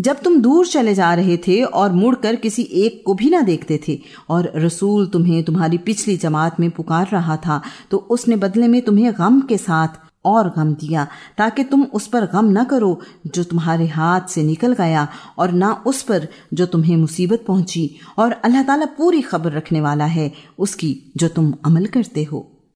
जब तुम दूर चले जा रहे थे और मुड़कर किसी एक को भी ना देखते थे, और रसूल तुम्हें तुम्हारी पिछली जमात में पुकार रहा था तो उसने बदले में तुम्हें गम के साथ और गम दिया, ताकि तुम उस पर गम न करो, जो तुम्हारे हाथ से निकल गया, और ना उस पर जो तुम्हें मुसीबत पहुँची। और अल्लाह ताला पूरी खबर रखने वाला है, उसकी जो तुम अमल करते हो।